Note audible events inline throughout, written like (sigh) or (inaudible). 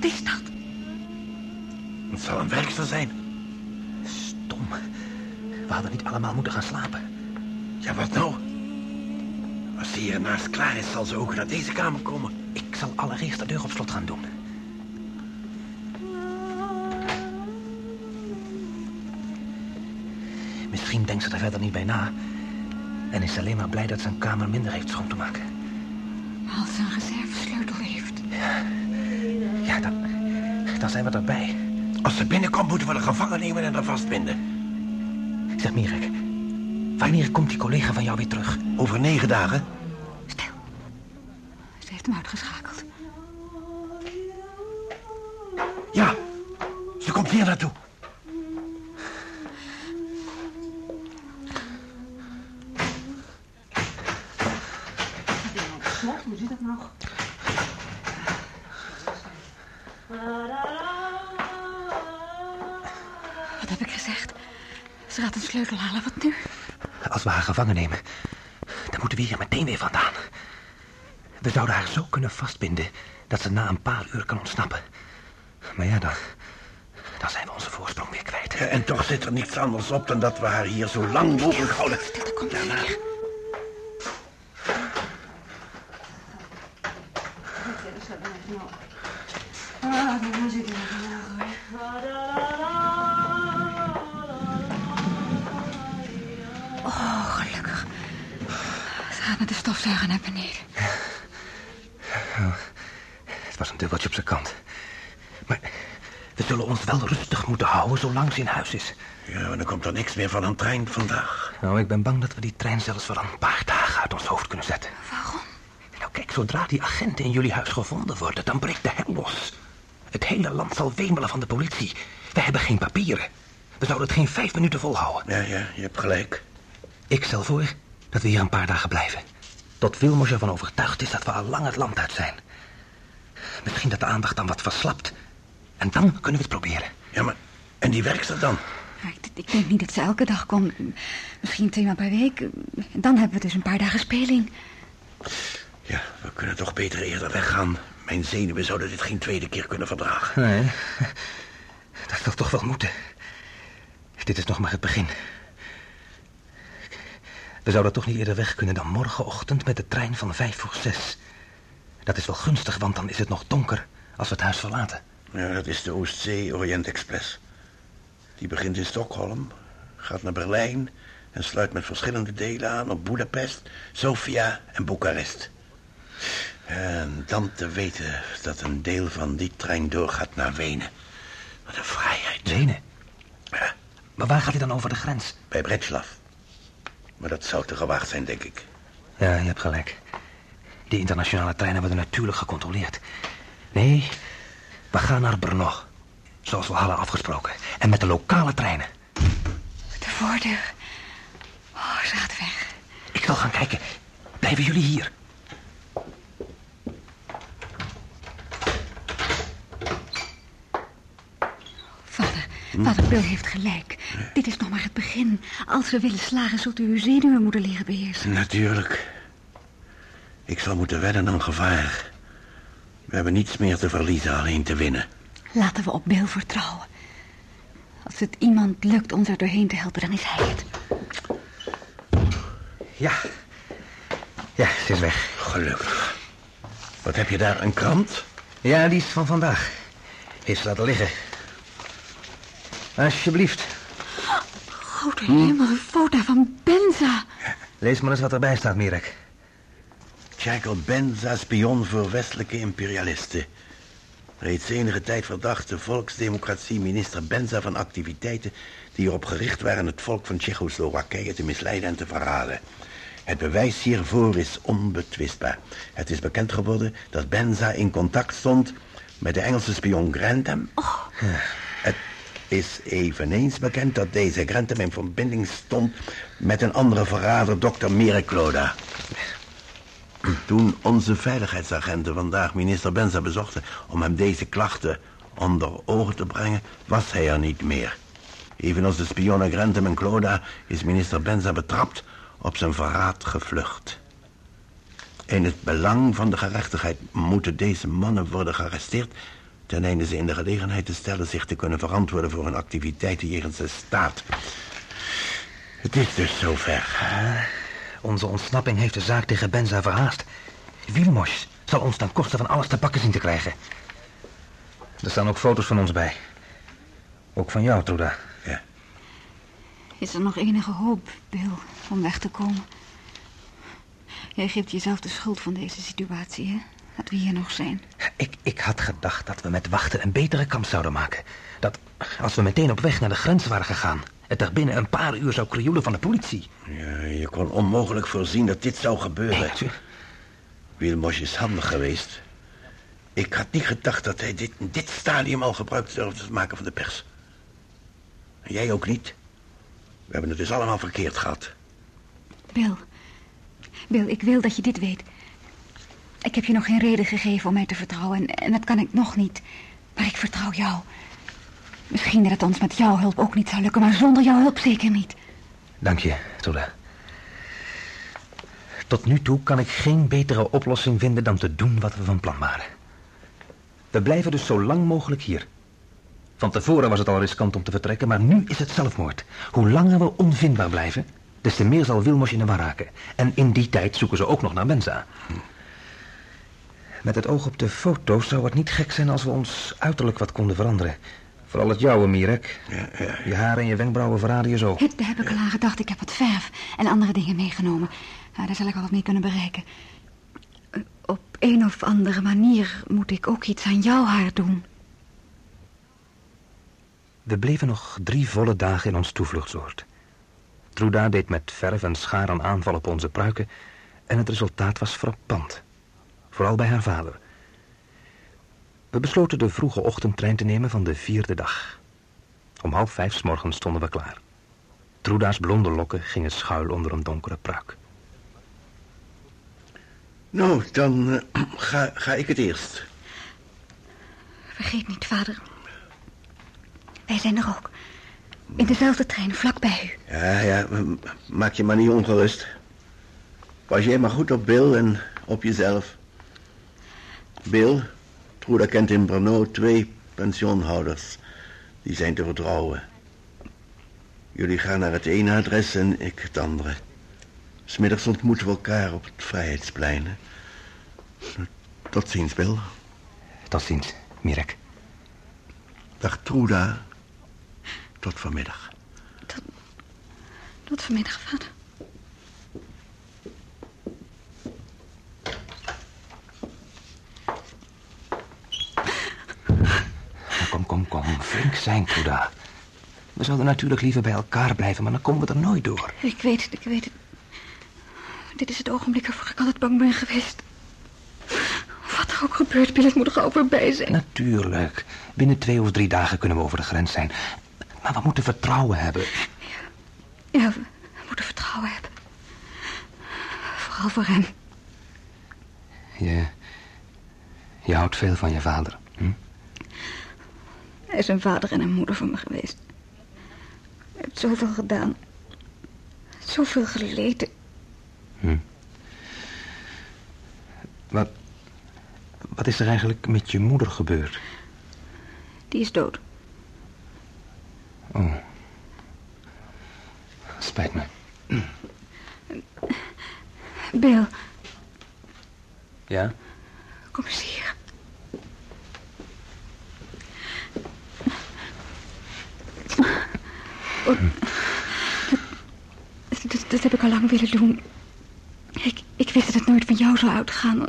Wat is dat? Het zal een werkster zijn. Stom. We hadden niet allemaal moeten gaan slapen. Ja, wat nou? Als ze hier naast klaar is, zal ze ook naar deze kamer komen. Ik zal allereerst de deur op slot gaan doen. Misschien denkt ze er verder niet bij na. En is alleen maar blij dat ze een kamer minder heeft schoon te maken. Als ze een reservesleutel heeft. Ja, dan, dan zijn we erbij. Als ze binnenkomt, moeten we de gevangen nemen en haar vastbinden. Zeg, Mirek. Wanneer komt die collega van jou weer terug? Over negen dagen? Stil. Ze heeft hem uitgeschakeld. Ja, ze komt hier naartoe. Slot, hoe zit het nog? Wat heb ik gezegd? Ze gaat een sleutel halen, wat nu? Als we haar gevangen nemen, dan moeten we hier meteen weer vandaan. We zouden haar zo kunnen vastbinden dat ze na een paar uur kan ontsnappen. Maar ja, dan, dan zijn we onze voorsprong weer kwijt. Ja, en toch zit er niets anders op dan dat we haar hier zo lang mogelijk houden. Gaat met de stofzuiger naar beneden. Het was een dubbeltje op zijn kant. Maar we zullen ons wel rustig moeten houden zolang ze in huis is. Ja, maar dan komt er niks meer van een trein vandaag. Nou, ik ben bang dat we die trein zelfs voor een paar dagen uit ons hoofd kunnen zetten. Waarom? Nou, kijk, zodra die agenten in jullie huis gevonden worden, dan breekt de hel los. Het hele land zal wemelen van de politie. We hebben geen papieren. We zouden het geen vijf minuten volhouden. Ja, ja, je hebt gelijk. Ik stel voor dat we hier een paar dagen blijven. Tot Wilmos ervan overtuigd is dat we al lang het land uit zijn. Misschien dat de aandacht dan wat verslapt. En dan kunnen we het proberen. Ja, maar... En die werkster dan? Ik, ik denk niet dat ze elke dag komt. Misschien twee maal per week. En dan hebben we dus een paar dagen speling. Ja, we kunnen toch beter eerder weggaan. Mijn zenuwen zouden dit geen tweede keer kunnen verdragen. Nee, (laughs) dat zal toch wel moeten. Dit is nog maar het begin. We zouden toch niet eerder weg kunnen dan morgenochtend met de trein van vijf voor zes. Dat is wel gunstig, want dan is het nog donker als we het huis verlaten. Ja, dat is de Oostzee Orient Express. Die begint in Stockholm, gaat naar Berlijn... en sluit met verschillende delen aan op Budapest, Sofia en Boekarest. En dan te weten dat een deel van die trein doorgaat naar Wenen. Wat een vrijheid. Wenen? Ja, Maar waar gaat hij dan over de grens? bij Bretslav. Maar dat zou te gewaagd zijn, denk ik. Ja, je hebt gelijk. Die internationale treinen worden natuurlijk gecontroleerd. Nee, we gaan naar Brno. Zoals we hadden afgesproken. En met de lokale treinen. De voordeur. Oh, ze gaat weg. Ik zal gaan kijken. Blijven jullie hier? Vader, vader Bill heeft gelijk. Dit is nog maar het begin. Als we willen slagen, zult u uw zenuwen moeten leren beheersen. Natuurlijk. Ik zal moeten wedden aan gevaar. We hebben niets meer te verliezen, alleen te winnen. Laten we op Bill vertrouwen. Als het iemand lukt ons er doorheen te helpen, dan is hij het. Ja. Ja, ze is weg. Gelukkig. Wat heb je daar, een krant? Ja, die is van vandaag. Heeft ze laten liggen. Alsjeblieft. Grote hemel, een foto van Benza. Lees maar eens wat erbij staat, Mirek. Jackal Benza, spion voor westelijke imperialisten. Reeds enige tijd verdacht de volksdemocratie minister Benza van activiteiten... die erop gericht waren het volk van Tsjechoslowakije te misleiden en te verraden. Het bewijs hiervoor is onbetwistbaar. Het is bekend geworden dat Benza in contact stond met de Engelse spion Grantham. Het is eveneens bekend dat deze Grantham in verbinding stond met een andere verrader, dokter Merekloda. Toen onze veiligheidsagenten vandaag minister Benza bezochten om hem deze klachten onder ogen te brengen, was hij er niet meer. Evenals de spionnen Grantham en Cloda is minister Benza betrapt op zijn verraad gevlucht. In het belang van de gerechtigheid moeten deze mannen worden gearresteerd, ten einde ze in de gelegenheid te stellen zich te kunnen verantwoorden voor hun activiteiten jegens de staat. Het is dus zover. Onze ontsnapping heeft de zaak tegen Benza verhaast. Wilmos zal ons ten koste van alles te pakken zien te krijgen. Er staan ook foto's van ons bij. Ook van jou, Truda. Ja. Is er nog enige hoop, Bill, om weg te komen? Jij geeft jezelf de schuld van deze situatie, hè? Dat we hier nog zijn. Ik, ik had gedacht dat we met wachten een betere kamp zouden maken. Dat als we meteen op weg naar de grens waren gegaan... het er binnen een paar uur zou krioelen van de politie. ja je kon onmogelijk voorzien dat dit zou gebeuren. Nee, Wilmos is handig geweest. Ik had niet gedacht dat hij dit, in dit stadium al gebruik durfde te maken van de pers. En jij ook niet. We hebben het dus allemaal verkeerd gehad. Bill. Bill, ik wil dat je dit weet. Ik heb je nog geen reden gegeven om mij te vertrouwen... en, dat kan ik nog niet. Maar ik vertrouw jou. Misschien dat het ons met jouw hulp ook niet zou lukken... maar zonder jouw hulp zeker niet. Dank je, Truda. Tot nu toe kan ik geen betere oplossing vinden dan te doen wat we van plan waren. We blijven dus zo lang mogelijk hier. Van tevoren was het al riskant om te vertrekken, maar nu is het zelfmoord. Hoe langer we onvindbaar blijven, des te meer zal Wilmos in de war raken. En in die tijd zoeken ze ook nog naar Benza. Met het oog op de foto's zou het niet gek zijn als we ons uiterlijk wat konden veranderen. Vooral het jouwe, Mirek. Ja, ja, Je haren en je wenkbrauwen verraden je zo. Daar heb ik al aan gedacht. Ik heb wat verf en andere dingen meegenomen. Nou, daar zal ik al wat mee kunnen bereiken. Eh, Op een of andere manier moet ik ook iets aan jouw haar doen. We bleven nog drie volle dagen in ons toevluchtsoord. Truda deed met verf en schaar een aanval op onze pruiken... en het resultaat was frappant. Vooral bij haar vader. We besloten de vroege ochtendtrein te nemen van de vierde dag. Om half vijf 's morgens stonden we klaar. Truda's blonde lokken gingen schuil onder een donkere pruik. Nou, dan eh, ga, ga ik het eerst. Vergeet niet, vader. Wij zijn er ook. In dezelfde trein, vlakbij u. Ja, ja, maak je maar niet ongerust. Pas jij maar goed op Bill en op jezelf. Bill, Truda kent in Brno twee pensioenhouders. Die zijn te vertrouwen. Jullie gaan naar het ene adres en ik het andere. Smiddags ontmoeten we elkaar op het Vrijheidsplein. hè. Tot ziens, Bill. Tot ziens, Mirek. Dag Truda. Tot vanmiddag. Tot vanmiddag, vader. Kom, kom, kom. Flink zijn, Truda. We zouden natuurlijk liever bij elkaar blijven, maar dan komen we er nooit door. Ik weet het, ik weet het. Dit is het ogenblik waarvoor ik altijd bang ben geweest. Wat er ook gebeurt, Bill, ik moet er gauw voorbij zijn. Natuurlijk. Binnen twee of drie dagen kunnen we over de grens zijn. Maar we moeten vertrouwen hebben. Ja, we moeten vertrouwen hebben. Vooral voor hem. Je, je houdt veel van je vader. Hm? Hij is een vader en een moeder voor me geweest. Hij heeft zoveel gedaan. Zoveel geleden. Wat, wat is er eigenlijk met je moeder gebeurd? Die is dood. Oh. Spijt me. Bill, Ja? kom eens hier. Oh, dat, heb ik al lang willen doen. Ik, ik wist dat het nooit van jou zou uitgaan.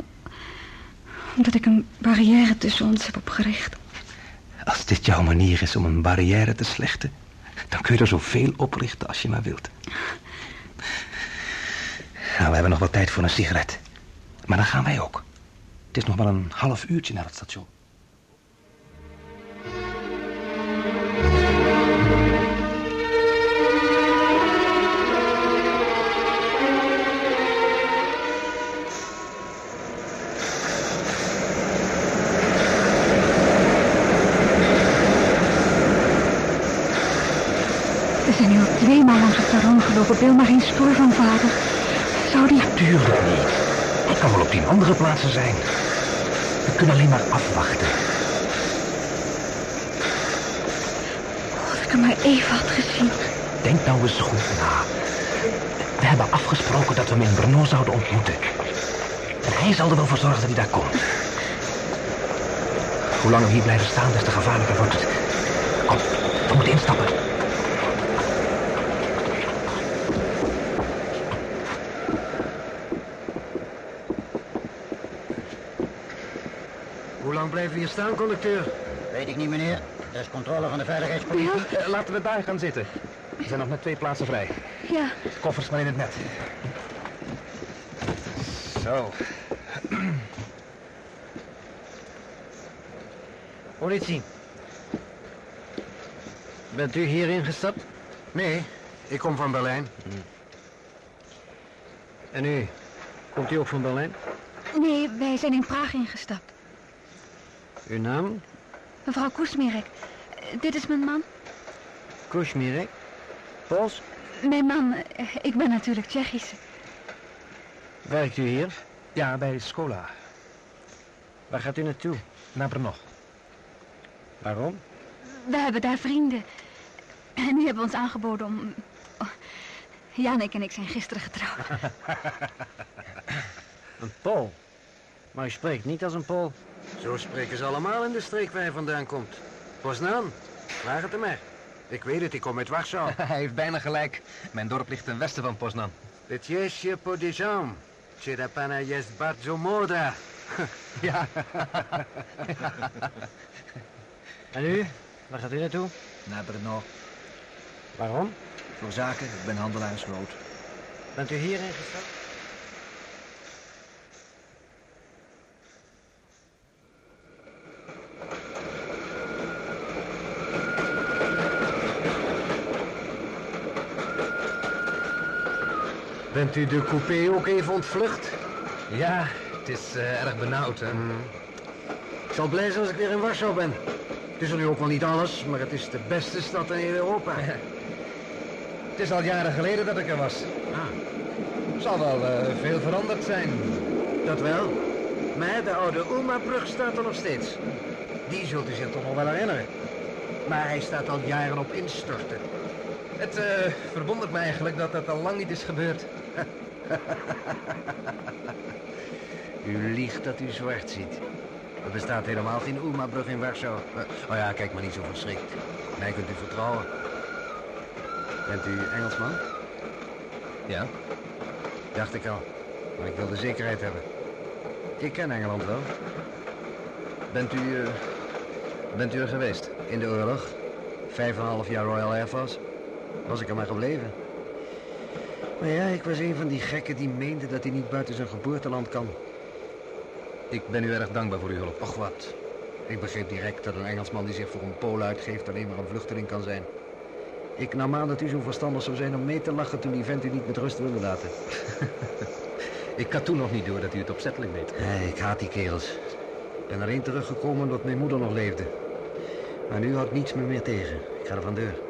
Omdat ik een barrière tussen ons heb opgericht. Als dit jouw manier is om een barrière te slechten... dan kun je er zoveel oprichten als je maar wilt. Nou, we hebben nog wat tijd voor een sigaret. Maar dan gaan wij ook. Het is nog maar een half uurtje naar het station. spoor van vader? Zou die... Natuurlijk niet. Hij kan wel op die andere plaatsen zijn. We kunnen alleen maar afwachten. Als ik hem maar even had gezien. Denk nou eens goed na. We hebben afgesproken dat we hem in Brno zouden ontmoeten. En hij zal er wel voor zorgen dat hij daar komt. Hoe langer we hier blijven staan, des te gevaarlijker wordt het. Kom, we moeten instappen. Lang blijven we hier staan, conducteur? Weet ik niet, meneer. Dat is controle van de veiligheidspolitie. Eh, laten we daar gaan zitten. Er zijn nog net twee plaatsen vrij. Ja, Koffers maar in het net. Zo. Politie. Bent u hier ingestapt? Nee, ik kom van Berlijn. En u? Komt u ook van Berlijn? nee, wij zijn in Praag ingestapt. Uw naam? Mevrouw Koesmerek, eh, dit is mijn man. Kushmirek? Pols? Mijn man, eh, ik ben natuurlijk Tsjechisch. Werkt u hier? Ja, bij Scola. Waar gaat u naartoe? Naar Brno. Waarom? We hebben daar vrienden. En die hebben ons aangeboden om... oh, Janik en ik zijn gisteren getrouwd. (laughs) Een Pool. Maar u spreekt niet als een Pool. Zo spreken ze allemaal in de streek waar hij vandaan komt. Poznan, vraag het hem maar. Ik weet het, ik kom uit Warschau. (laughs) Hij heeft bijna gelijk. Mijn dorp ligt ten westen van Poznan. Het jesje podijam. Tjerapana jest bardzo moda. (laughs) Ja. (laughs) En u? Waar gaat u naartoe? Naar Brno. Waarom? Voor zaken, ik ben handelaarsrood. Bent u hierin gestapt? Bent u de coupé ook even ontvlucht? Ja, het is eh, erg benauwd, hè? Ik zal blij zijn als ik weer in Warschau ben. Het is er nu ook wel niet alles, maar het is de beste stad in heel Europa. Het is al jaren geleden dat ik er was. Ah, Zal wel eh, veel veranderd zijn. dat wel. Maar de oude Ulma-brug staat er nog steeds. Die zult u zich toch nog wel herinneren. Maar hij staat al jaren op instorten. Het eh, verwondert me eigenlijk dat dat al lang niet is gebeurd. U liegt dat u zwart ziet. Er bestaat helemaal geen Ulma-brug in Warschau. Eh, Oh ja, kijk maar niet zo verschrikt. Mij kunt u vertrouwen. Bent u Engelsman? Ja? Dacht ik al. Maar ik wilde zekerheid hebben. Ik ken Engeland wel. Bent u, eh, bent u er geweest? In de oorlog. Vijf en een half jaar Royal Air Force. Was ik er maar gebleven. Maar ja, ik was een van die gekken die meende dat hij niet buiten zijn geboorteland kan. Ik ben u erg dankbaar voor uw hulp. Och wat. Ik begreep direct dat een Engelsman die zich voor een Pool uitgeeft alleen maar een vluchteling kan zijn. Ik nam aan dat u zo verstandig zou zijn om mee te lachen toen die vent u niet met rust wilde laten. (laughs) Ik had toen nog niet door dat u het opzettelijk deed. Nee, ik haat die kerels. Ik ben één teruggekomen omdat mijn moeder nog leefde. Maar nu houdt niets me meer tegen. Ik ga er van deur.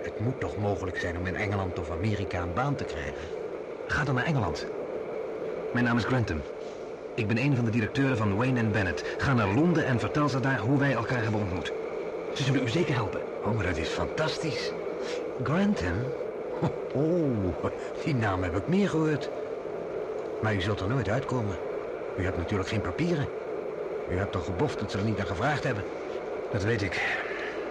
Het moet toch mogelijk zijn om in Engeland of Amerika een baan te krijgen? Ga dan naar Engeland. Mijn naam is Grantham. Ik ben een van de directeuren van Wayne Bennett. Ga naar Londen en vertel ze daar hoe wij elkaar hebben ontmoet. Ze zullen u zeker helpen. Oh, maar dat is fantastisch. Grantham? (laughs) Oh, die naam heb ik meer gehoord. Maar u zult er nooit uitkomen. U hebt natuurlijk geen papieren. U hebt toch geboft dat ze er niet naar gevraagd hebben? Dat weet ik.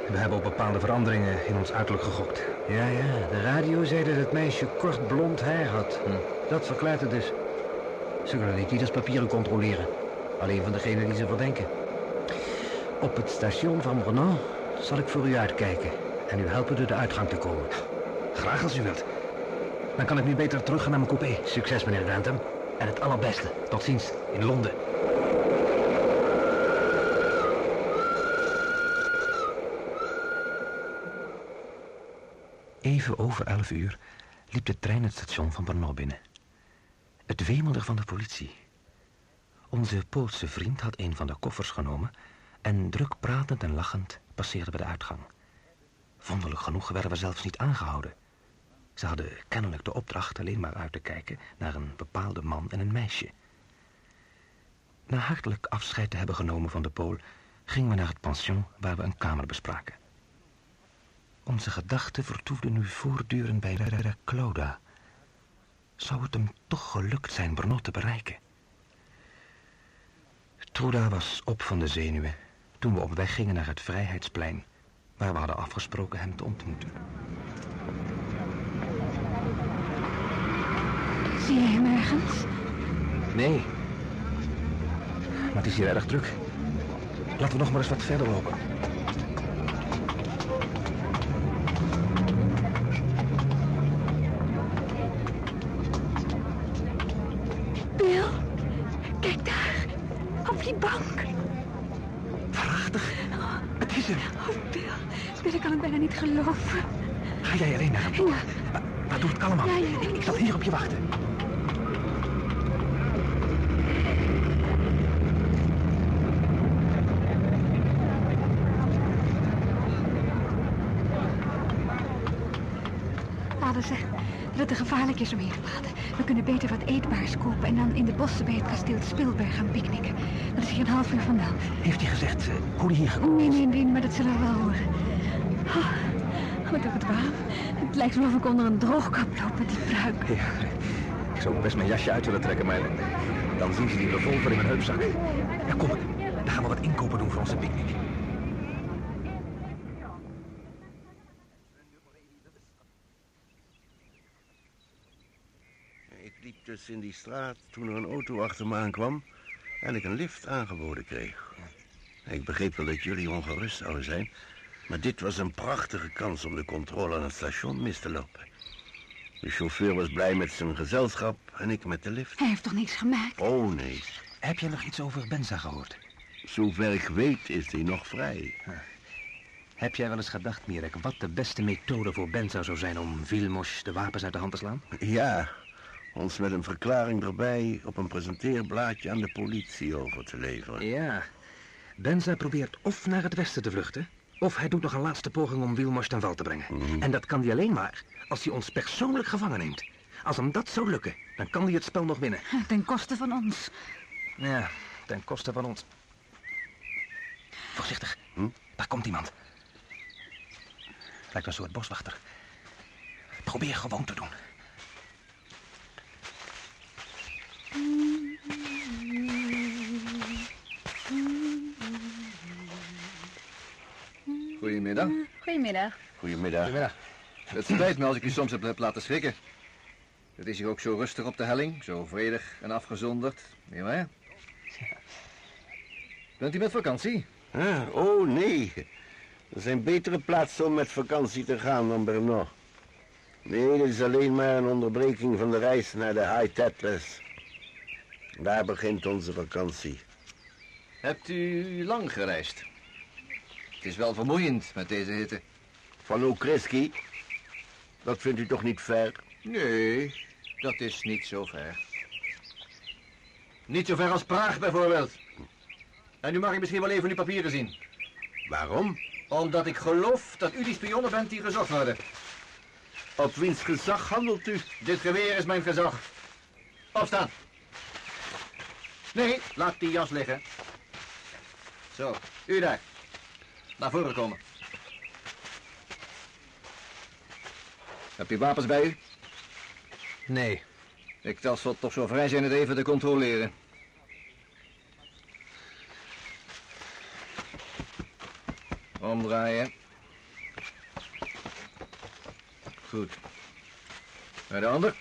We hebben op bepaalde veranderingen in ons uiterlijk gegokt. Ja, ja. De radio zei dat het meisje kort blond haar had. Dat verklaart het dus. Ze kunnen niet ieders papieren controleren. Alleen van degene die ze verdenken. Op het station van Brno zal ik voor u uitkijken. En u helpen door de uitgang te komen. Graag als u wilt. Dan kan ik nu beter terug gaan naar mijn coupé. Succes, meneer Grantham. En het allerbeste. Tot ziens in Londen. Even over elf uur liep de trein het station van Brno binnen. Het wemelde van de politie. Onze Poolse vriend had een van de koffers genomen... en druk pratend en lachend passeerden we de uitgang. Wonderlijk genoeg werden we zelfs niet aangehouden. Ze hadden kennelijk de opdracht alleen maar uit te kijken... naar een bepaalde man en een meisje. Na hartelijk afscheid te hebben genomen van de Pool... gingen we naar het pension waar we een kamer bespraken. Onze gedachten vertoefden nu voortdurend bij Rera Clauda. Zou het hem toch gelukt zijn Brno te bereiken? Truda was op van de zenuwen toen we op weg gingen naar het Vrijheidsplein... waar we hadden afgesproken hem te ontmoeten. Zie jij hem ergens? Nee. Maar het is hier erg druk. Laten we nog maar eens wat verder lopen. Bill, kijk daar. Op die bank. Prachtig. Het is hem. Oh, Bill. Bill, ik kan het bijna niet geloven. Ga jij alleen naar hem? Ja, Maar, maar doe het kalm aan. Ja, ja, ja. Op wachten. vader zegt dat het te gevaarlijk is om hier te praten. We kunnen beter wat eetbaars kopen en dan in de bossen bij het kasteel Spilberg gaan picknicken. Dat is hier een half uur vandaan. Heeft hij gezegd eh, hoe hij hier gekomen Nee, nee, nee, maar dat zullen we wel horen. Oh, wat heb het warm. Het lijkt wel of ik onder een droogkap loop met die. Ja, ik zou best mijn jasje uit willen trekken, maar dan zien ze die revolver in mijn heupzak. Ja, kom, dan gaan we wat inkopen doen voor onze picknick. Ik liep dus in die straat toen er een auto achter me aankwam en ik een lift aangeboden kreeg. Ik begreep wel dat jullie ongerust zouden zijn, maar dit was een prachtige kans om de controle aan het station mis te lopen. De chauffeur was blij met zijn gezelschap en ik met de lift. Hij heeft toch niks gemerkt? Oh nee, Heb je nog iets over Benza gehoord? zover ik weet is hij nog vrij. Heb jij wel eens gedacht, Mirek, wat de beste methode voor Benza zou zijn om Vilmos de wapens uit de hand te slaan? Ja, ons met een verklaring erbij op een presenteerblaadje aan de politie over te leveren. Ja. Benza probeert of naar het westen te vluchten... of hij doet nog een laatste poging om Wilmos ten val te brengen. En dat kan hij alleen maar als hij ons persoonlijk gevangen neemt. Als hem dat zou lukken, dan kan hij het spel nog winnen. Ten koste van ons. Ja, ten koste van ons. Voorzichtig, Hm? daar komt iemand. Lijkt een soort boswachter. Probeer gewoon te doen. Goedemiddag. Goedemiddag. Goedemiddag. Goedemiddag. Het spijt me als ik u soms heb laten schrikken. Het is hier ook zo rustig op de helling, zo vredig en afgezonderd. Niet waar? Bent u met vakantie? Ah, oh nee, er zijn betere plaatsen om met vakantie te gaan dan Brno. Nee, dit is alleen maar een onderbreking van de reis naar de High Tatlas. Daar begint onze vakantie. Hebt u lang gereisd? Het is wel vermoeiend met deze hitte. Van Okreski? Dat vindt u toch niet ver? Nee, dat is niet zo ver. Niet zo ver als Praag bijvoorbeeld. En nu mag ik misschien wel even uw papieren zien. Waarom? Omdat ik geloof dat u die spionnen bent die gezocht worden. Op wiens gezag handelt u? Dit geweer is mijn gezag. Opstaan. Nee, laat die jas liggen. Zo, u daar. Naar voren komen. Hebt u wapens bij u? Nee, Ik zal toch zo vrij zijn het even te controleren. Omdraaien. Goed. Bij de ander.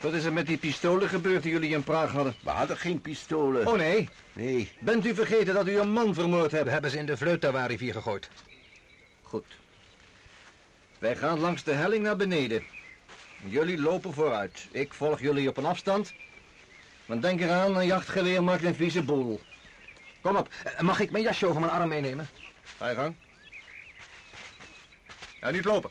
Wat is er met die pistolen gebeurd die jullie in Praag hadden? We hadden geen pistolen. Oh nee, Nee, bent u vergeten dat u een man vermoord hebt? we hebben ze in de Vleutawa-rivier gegooid. Goed. Wij gaan langs de helling naar beneden. Jullie lopen vooruit. Ik volg jullie op een afstand. Maar denk eraan, een jachtgeweer maakt een vieze boel. Kom op, Eh, Mag ik mijn jasje over mijn arm meenemen? ga je gang. En niet lopen.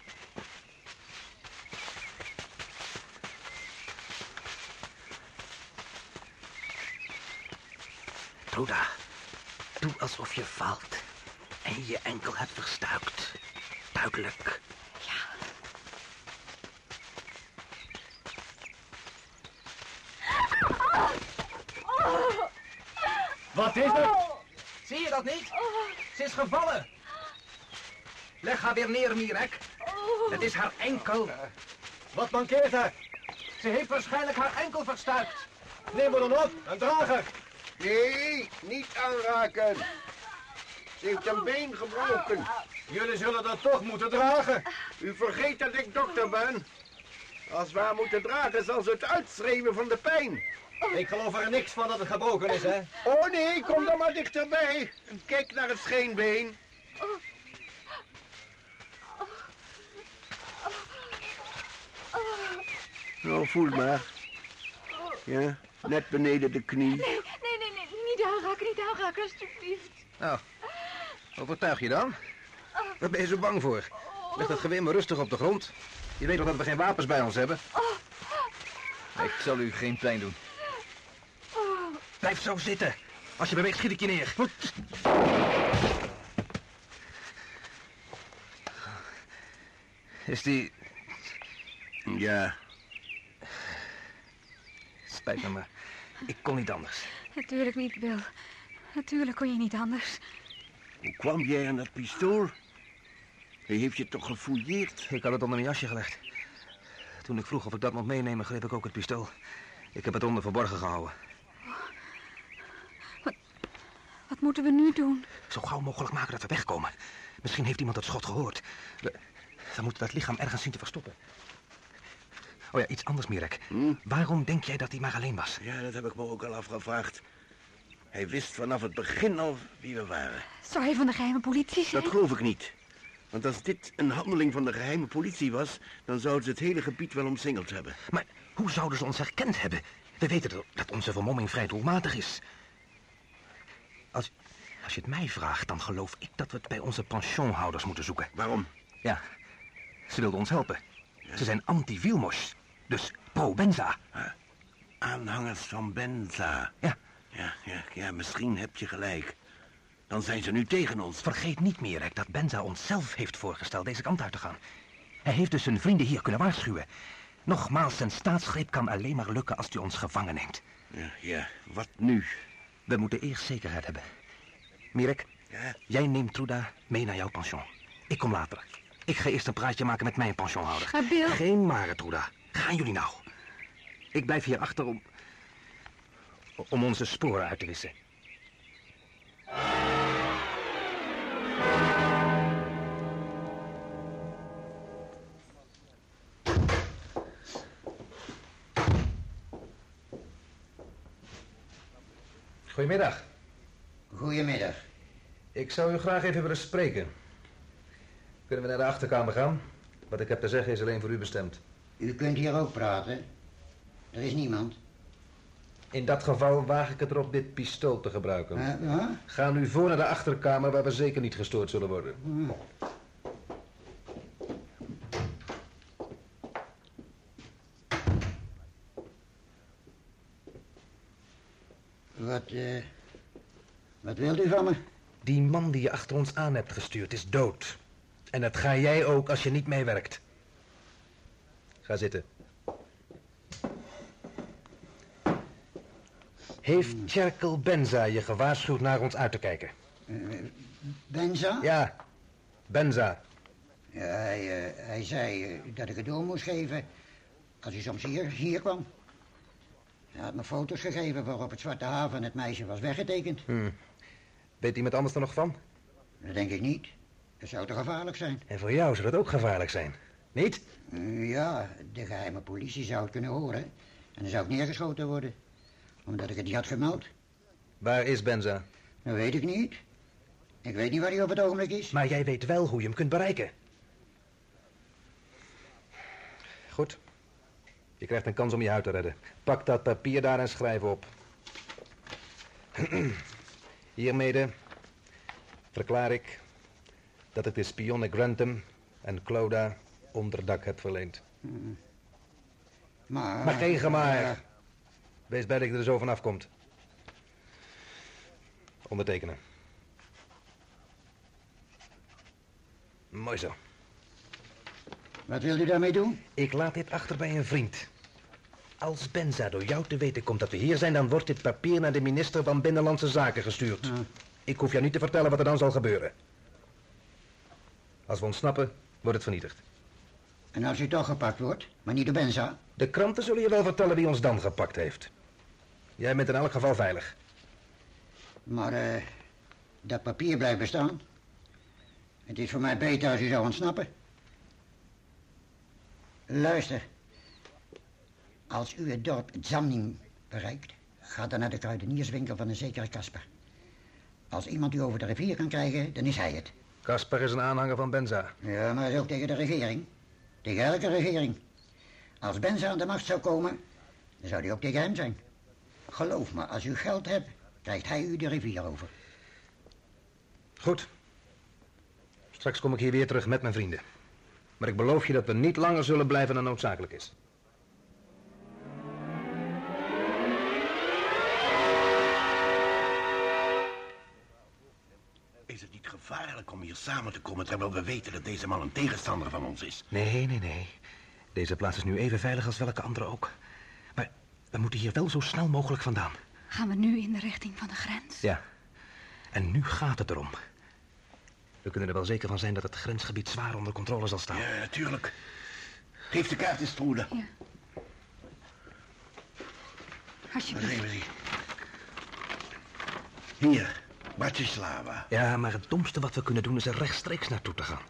Truda, doe alsof je valt en je enkel hebt verstuikt. Duidelijk. Wat is het? Zie je dat niet? Ze is gevallen. Leg haar weer neer, Mirek. Het is haar enkel. Wat mankeert haar? Ze heeft waarschijnlijk haar enkel verstuikt. Neem me dan op en draag haar. Nee, niet aanraken. Ze heeft een been gebroken. Jullie zullen dat toch moeten dragen. U vergeet dat ik dokter ben. Als we haar moeten dragen, zal ze het uitschreeuwen van de pijn. Ik geloof er niks van dat het gebroken is, hè? Oh nee, kom dan maar dichterbij. En kijk naar het scheenbeen. Nou, voel maar. Ja, net beneden de knie. Nee, nee, nee, nee, niet aanraken, niet aanraken, alsjeblieft. Nou, overtuig je dan? Waar ben je zo bang voor? Leg dat geweer maar rustig op de grond. Je weet toch dat we geen wapens bij ons hebben? Ik zal u geen pijn doen. Blijf zo zitten. Als je beweegt, schiet ik je neer. Is die... Ja, Spijt me, maar ik kon niet anders. Natuurlijk niet, Bill. Natuurlijk kon je niet anders. hoe kwam jij aan dat pistool? Hij heeft je toch gefouilleerd? Ik had het onder mijn jasje gelegd. Toen ik vroeg of ik dat mocht meenemen, greep ik ook het pistool. Ik heb het onder verborgen gehouden. Wat moeten we nu doen? Zo gauw mogelijk maken dat we wegkomen. Misschien heeft iemand het schot gehoord. We, we moeten dat lichaam ergens zien te verstoppen. Oh ja, iets anders, Mirek. Waarom denk jij dat hij maar alleen was? Ja, dat heb ik me ook al afgevraagd. Hij wist vanaf het begin al wie we waren. Zou hij van de geheime politie zijn? Dat geloof ik niet. Want als dit een handeling van de geheime politie was... dan zouden ze het hele gebied wel omsingeld hebben. Maar hoe zouden ze ons herkend hebben? We weten dat- dat onze vermomming vrij doelmatig is. Als, als je het mij vraagt, dan geloof ik dat we het bij onze pensionhouders moeten zoeken. Waarom? Ja, ze wilden ons helpen. Ze zijn anti-Wilmos, dus pro-Benza. Aanhangers van Benza. Ja, Ja, ja, ja, misschien heb je gelijk. Dan zijn ze nu tegen ons. vergeet niet, Mirek, dat Benza ons zelf heeft voorgesteld deze kant uit te gaan. Hij heeft dus zijn vrienden hier kunnen waarschuwen. Nogmaals, zijn staatsgreep kan alleen maar lukken als hij ons gevangen neemt. Ja, ja, wat nu? We moeten eerst zekerheid hebben. Mirek, Ja, jij neemt Truda mee naar jouw pension. Ik kom later. Ik ga eerst een praatje maken met mijn pensionhouder. Maar Bill... Geen maren, Truda. Gaan jullie nou. Ik blijf hier achter om... om onze sporen uit te wissen. Goedemiddag. Goedemiddag. Ik zou u graag even willen spreken. Kunnen we naar de achterkamer gaan? Wat ik heb te zeggen is alleen voor u bestemd. U kunt hier ook praten. Er is niemand. In dat geval waag ik het erop dit pistool te gebruiken. Eh? Ga nu voor naar de achterkamer waar we zeker niet gestoord zullen worden. Wat, eh... Wat wilt u van me? Die man die je achter ons aan hebt gestuurd is dood. En dat ga jij ook als je niet meewerkt. Ga zitten. Heeft Cherkel Benza je gewaarschuwd naar ons uit te kijken? Eh, Benza? Ja, Benza. Ja, hij, eh, hij zei eh, dat ik het door moest geven als hij soms hier, hier kwam. Hij had me foto's gegeven waarop het Zwarte Haven het meisje was weggetekend. Weet iemand anders er nog van? Dat denk ik niet. Dat zou te gevaarlijk zijn. En voor jou zou dat ook gevaarlijk zijn. Niet? Eh, ja, de geheime politie zou het kunnen horen. En dan zou ik neergeschoten worden. Omdat ik het niet had gemeld. Waar is Benza? Dat weet ik niet. Ik weet niet waar hij op het ogenblik is. Maar jij weet wel hoe je hem kunt bereiken. Goed. Je krijgt een kans om je huid te redden. Pak dat papier daar en schrijf op. (clears throat) Hiermede verklaar ik dat ik de spionnen Grantham en Cloda onderdak heb verleend. Maar... Maar geen Ja, gemaar. Wees blij dat je er zo vanaf komt. Ondertekenen. Mooi zo. Wat wil u daarmee doen? Ik laat dit achter bij een vriend. Als Benza door jou te weten komt dat we hier zijn... dan wordt dit papier naar de minister van Binnenlandse Zaken gestuurd. Ik hoef jou niet te vertellen wat er dan zal gebeuren. Als we ontsnappen, wordt het vernietigd. En als u toch gepakt wordt, maar niet door Benza... De kranten zullen je wel vertellen wie ons dan gepakt heeft. Jij bent in elk geval veilig. Maar eh, dat papier blijft bestaan. Het is voor mij beter als u zou ontsnappen. Luister. Als u het dorp Zamning bereikt, ga dan naar de kruidenierswinkel van een zekere Kasper. Als iemand u over de rivier kan krijgen, dan is hij het. Kasper is een aanhanger van Benza. Ja, maar hij is ook tegen de regering. Tegen elke regering. Als Benza aan de macht zou komen, dan zou hij ook tegen hem zijn. Geloof me, als u geld hebt, krijgt hij u de rivier over. Goed. Straks kom ik hier weer terug met mijn vrienden. Maar ik beloof je dat we niet langer zullen blijven dan noodzakelijk. Is om hier samen te komen... terwijl we weten dat deze man een tegenstander van ons is? Nee, nee, nee. Deze plaats is nu even veilig als welke andere ook. Maar we moeten hier wel zo snel mogelijk vandaan. Gaan we nu in de richting van de grens? Ja. En nu gaat het erom. We kunnen er wel zeker van zijn dat het grensgebied zwaar onder controle zal staan. Ja, natuurlijk. Geef de kaart eens, Trude. Ja. Alsjeblieft. Hier, Bratislava. Ja, maar het domste wat we kunnen doen is er rechtstreeks naartoe te gaan.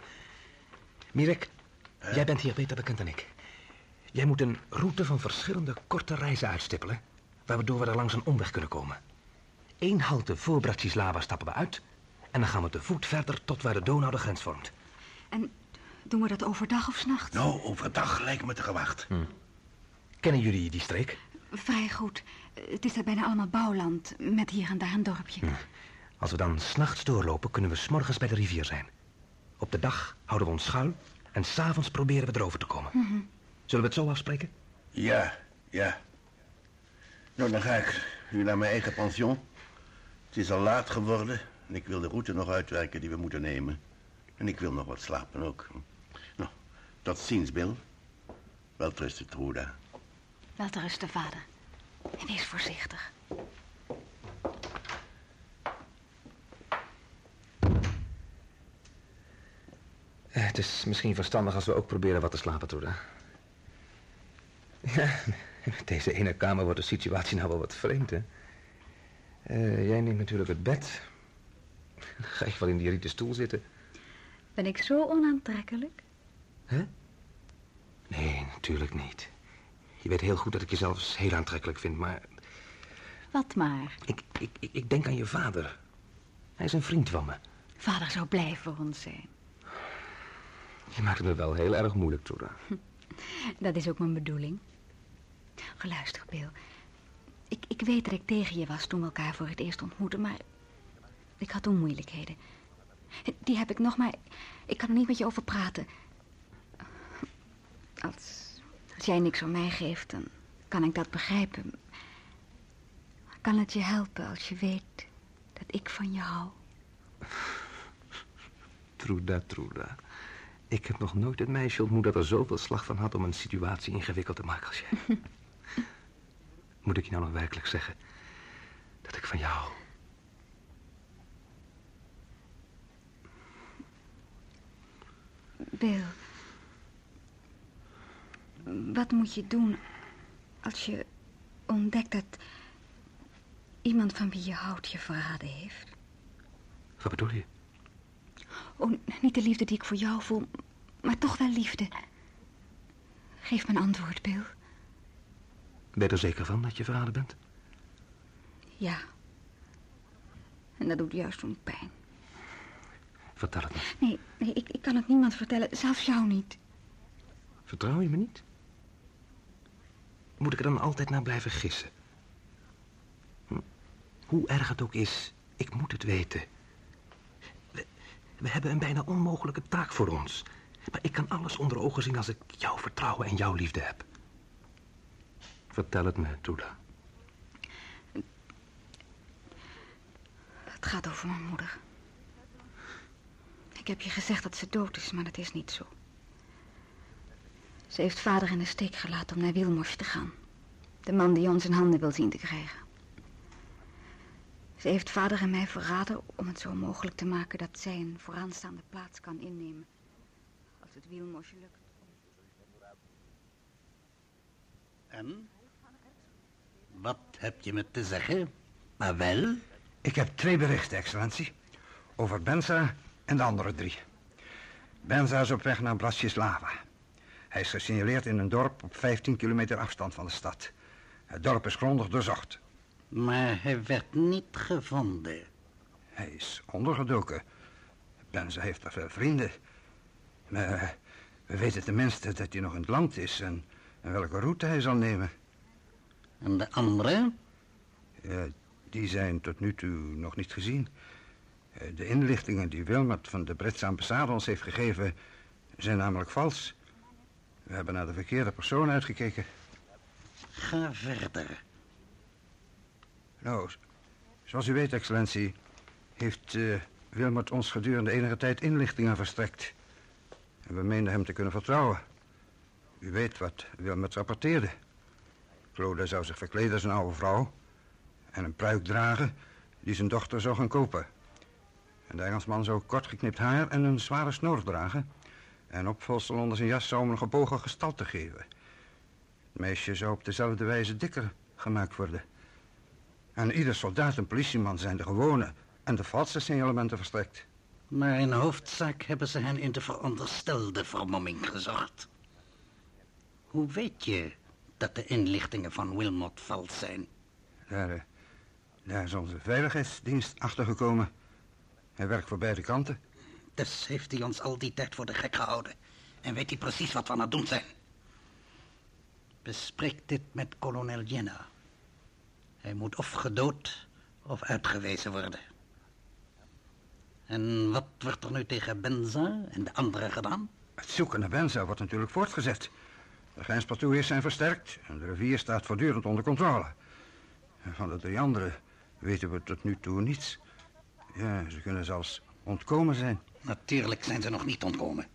Mirek, jij bent hier beter bekend dan ik. Jij moet een route van verschillende korte reizen uitstippelen... waardoor we er langs een omweg kunnen komen. Eén halte voor Bratislava stappen we uit... en dan gaan we te voet verder tot waar de Donau de grens vormt. En doen we dat overdag of s'nachts? Nou, overdag lijkt me te gewacht. Kennen jullie die streek? Vrij goed. Het is daar bijna allemaal bouwland, met hier en daar een dorpje. Als we dan s'nachts doorlopen, kunnen we s'morgens bij de rivier zijn. Op de dag houden we ons schuil... en s'avonds proberen we erover te komen. Zullen we het zo afspreken? Ja, ja. Nou, dan ga ik nu naar mijn eigen pension. Het is al laat geworden en ik wil de route nog uitwerken die we moeten nemen. En ik wil nog wat slapen ook. Nou, tot ziens, Bill. Wel trusten, Truda. Wel te rusten, vader. En wees voorzichtig. Het is misschien verstandig als we ook proberen wat te slapen, Truda. Ja, met (laughs) deze ene kamer wordt de situatie nou wel wat vreemd, hè? Eh, jij neemt natuurlijk het bed. Dan (laughs) ga je wel in die rieten stoel zitten. Ben ik zo onaantrekkelijk? Hè? Nee, natuurlijk niet. Je weet heel goed dat ik je zelfs heel aantrekkelijk vind, maar Wat maar. ik, ik, ik denk aan je vader. Hij is een vriend van me. Vader zou blij voor ons zijn. Je maakt het me wel heel erg moeilijk, Truda. (laughs) Dat is ook mijn bedoeling. Geluister, Bill. Ik, ik weet dat ik tegen je was toen we elkaar voor het eerst ontmoetten, maar ik had toen moeilijkheden. Die heb ik nog, maar ik kan er niet met je over praten. Als, als jij niks om mij geeft, dan kan ik dat begrijpen. Kan het je helpen als je weet dat ik van je hou? Truda, Truda. Ik heb nog nooit een meisje ontmoet dat er zoveel slag van had om een situatie ingewikkeld te maken als jij. (laughs) Moet ik je nou nog werkelijk zeggen dat ik van jou? Bill. Wat moet je doen als je ontdekt dat iemand van wie je houdt je verraden heeft? Wat bedoel je? Oh, niet de liefde die ik voor jou voel, maar toch wel liefde. Geef me een antwoord, Bill. Ben je er zeker van dat je verraden bent? Ja. En dat doet juist zo'n pijn. Vertel het me. Nee, nee ik, ik kan het niemand vertellen, zelfs jou niet. Vertrouw je me niet? Moet ik er dan altijd naar blijven gissen? Hm. Hoe erg het ook is, ik moet het weten. We, hebben een bijna onmogelijke taak voor ons. Maar ik kan alles onder ogen zien als ik jouw vertrouwen en jouw liefde heb. Vertel het me, Truda. Het gaat over mijn moeder. Ik heb je gezegd dat ze dood is, maar dat is niet zo. Ze heeft vader in de steek gelaten om naar Wilmos te gaan. De man die ons in handen wil zien te krijgen. Ze heeft vader en mij verraden om het zo mogelijk te maken dat zij een vooraanstaande plaats kan innemen. Als het wielmosje lukt. En? Wat heb je me te zeggen? Maar wel? Ik heb twee berichten, excellentie. Over Benza en de andere drie. Benza is op weg naar Bratislava. Hij is gesignaleerd in een dorp op 15 kilometer afstand van de stad. Het dorp is grondig doorzocht. Maar hij werd niet gevonden. Hij is ondergedoken. Benza heeft er veel vrienden. Maar we weten tenminste dat hij nog in het land is en, en welke route hij zal nemen. En de andere? Ja, die zijn tot nu toe nog niet gezien. Eh, De inlichtingen die Wilmot van de Britse ambassade ons heeft gegeven... zijn namelijk vals. We hebben naar de verkeerde persoon uitgekeken. Ga verder. Nou, zoals u weet, excellentie... heeft Wilmot ons gedurende enige tijd inlichtingen verstrekt. En we meenden hem te kunnen vertrouwen. U weet wat Wilmot rapporteerde. Claude zou zich verkleden als een oude vrouw... en een pruik dragen die zijn dochter zou gaan kopen. En de Engelsman zou kort geknipt haar en een zware snor dragen... en opvolsel onder zijn jas zou hem een gebogen gestalte geven. Het meisje zou op dezelfde wijze dikker gemaakt worden... En ieder soldaat en politieman zijn de gewone en de valse signalementen verstrekt. Maar in hoofdzaak hebben ze hen in de veronderstelde vermomming gezocht. Hoe weet je dat de inlichtingen van Wilmot vals zijn? Daar, eh, daar is onze veiligheidsdienst achtergekomen. Hij werkt voor beide kanten. Dus heeft hij ons al die tijd voor de gek gehouden. En weet hij precies wat we aan het doen zijn. Bespreek dit met kolonel Jenna. Hij moet of gedood of uitgewezen worden. En wat wordt er nu tegen Benza en de anderen gedaan? Het zoeken naar Benza wordt natuurlijk voortgezet. De grenspatrouilles zijn versterkt en de rivier staat voortdurend onder controle. En van de drie anderen weten we tot nu toe niets. Ja, ze kunnen zelfs ontkomen zijn. Natuurlijk zijn ze nog niet ontkomen.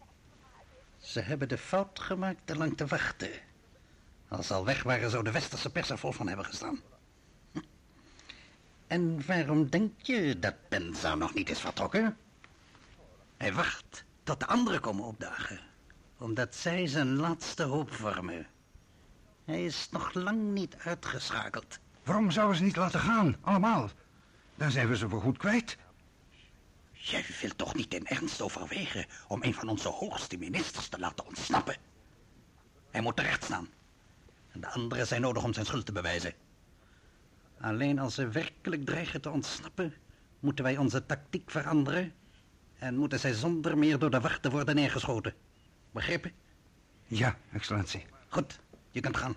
Ze hebben de fout gemaakt te lang te wachten. Als ze al weg waren, zou de westerse pers er vol van hebben gestaan. En waarom denk je dat Benza nog niet is vertrokken? Hij wacht tot de anderen komen opdagen. Omdat zij zijn laatste hoop vormen. Hij is nog lang niet uitgeschakeld. Waarom zouden ze niet laten gaan, allemaal? Dan zijn we ze voor goed kwijt. Jij wilt toch niet in ernst overwegen om een van onze hoogste ministers te laten ontsnappen? Hij moet terecht staan. En de anderen zijn nodig om zijn schuld te bewijzen. Alleen als ze werkelijk dreigen te ontsnappen, moeten wij onze tactiek veranderen en moeten zij zonder meer door de wachten worden neergeschoten. Begrepen? Ja, excellentie. Goed, je kunt gaan.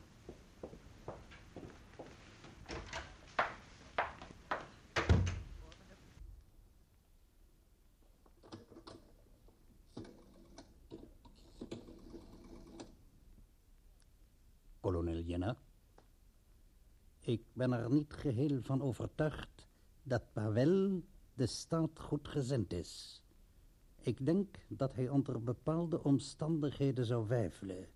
Kolonel Jenna. Ik ben er niet geheel van overtuigd dat Pavel de staat goedgezind is. Ik denk dat hij onder bepaalde omstandigheden zou weifelen.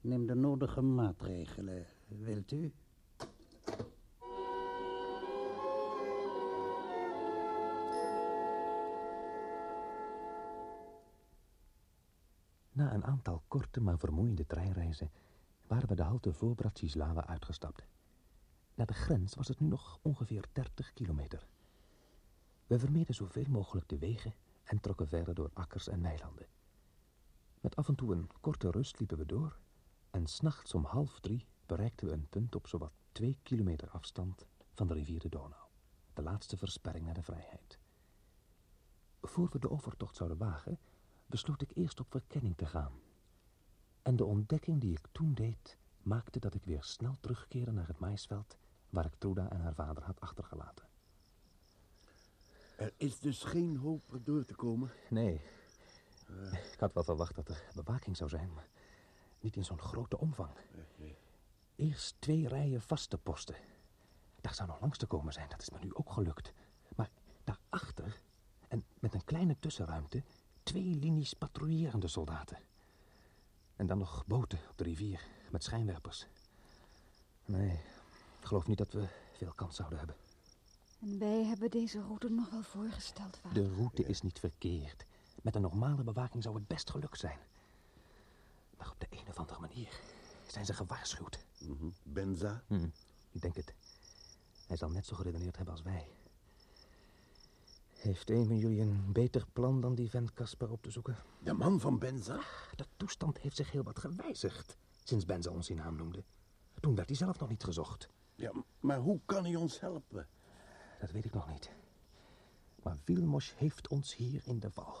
Neem de nodige maatregelen, wilt u? Na een aantal korte maar vermoeiende treinreizen waren we de halte voor Bratislava uitgestapt. Naar de grens was het nu nog ongeveer 30 kilometer. We vermeden zoveel mogelijk de wegen en trokken verder door akkers en weilanden. Met af en toe een korte rust liepen we door en s'nachts om half drie bereikten we een punt op zowat twee kilometer afstand van de rivier de Donau, de laatste versperring naar de vrijheid. Voor we de overtocht zouden wagen, besloot ik eerst op verkenning te gaan. En de ontdekking die ik toen deed, maakte dat ik weer snel terugkeerde naar het maisveld waar ik Truda en haar vader had achtergelaten. Er is dus geen hoop er door te komen. Nee, ik had wel verwacht dat er bewaking zou zijn, maar niet in zo'n grote omvang. Eerst twee rijen vaste posten. Daar zou nog langs te komen zijn, dat is me nu ook gelukt. Maar daarachter, en met een kleine tussenruimte, twee linies patrouillerende soldaten. En dan nog boten op de rivier met schijnwerpers. Nee, ik geloof niet dat we veel kans zouden hebben. En wij hebben deze route nog wel voorgesteld, vader. De route is niet verkeerd. Met een normale bewaking zou het best gelukt zijn. Maar op de een of andere manier zijn ze gewaarschuwd. Mhm. Benza? Hm, ik denk het. Hij zal net zo geredeneerd hebben als wij. Heeft een van jullie een beter plan dan die vent Kasper op te zoeken? De man van Benza? De toestand heeft zich heel wat gewijzigd... sinds Benza ons in naam noemde. Toen werd hij zelf nog niet gezocht. Ja, maar hoe kan hij ons helpen? Dat weet ik nog niet. Maar Wilmos heeft ons hier in de val.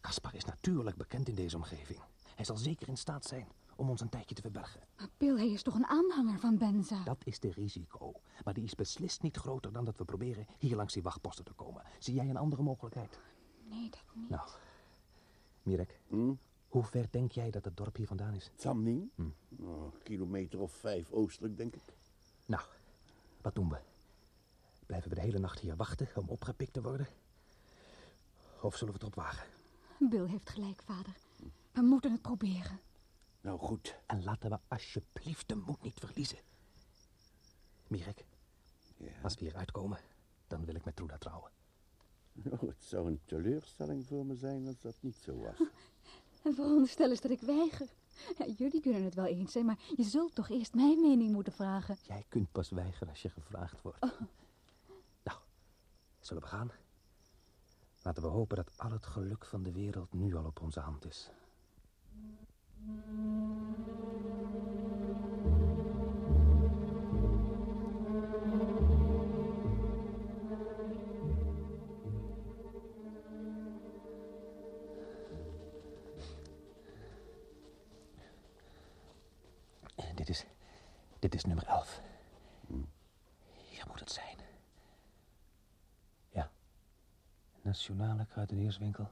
Kaspar is natuurlijk bekend in deze omgeving. Hij zal zeker in staat zijn om ons een tijdje te verbergen. Maar Bill, hij is toch een aanhanger van Benza? Dat is de risico. Maar die is beslist niet groter dan dat we proberen hier langs die wachtposten te komen. Zie jij een andere mogelijkheid? Nee, dat niet. Nou, Mirek, Hm? hoe ver denk jij dat het dorp hier vandaan is? Samning? Oh, kilometer of vijf oostelijk, denk ik. Nou, wat doen we? Blijven we de hele nacht hier wachten om opgepikt te worden? Of zullen we het opwagen? Bill heeft gelijk, vader. We moeten het proberen. Nou goed. En laten we alsjeblieft de moed niet verliezen. Mirek, Ja. als we hier uitkomen, dan wil ik met Truda trouwen. Oh, het zou een teleurstelling voor me zijn als dat niet zo was. (laughs) En veronderstel eens dat ik weiger. (laughs) Ja, jullie kunnen het wel eens zijn, maar je zult toch eerst mijn mening moeten vragen. Jij kunt pas weigeren als je gevraagd wordt. Nou, zullen we gaan? Laten we hopen dat al het geluk van de wereld nu al op onze hand is. Dit is, dit is nummer 11. Hier moet het zijn. Ja. Nationale kruidenierswinkel.